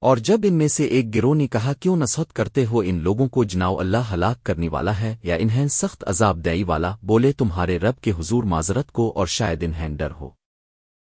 اور جب ان میں سے ایک گروہ نے کہا، کیوں نصحت کرتے ہو ان لوگوں کو جناؤ اللہ ہلاک کرنے والا ہے یا انہیں سخت عذاب دئی والا؟ بولے، تمہارے رب کے حضور معذرت کو اور شاید انہیں ڈر ہو۔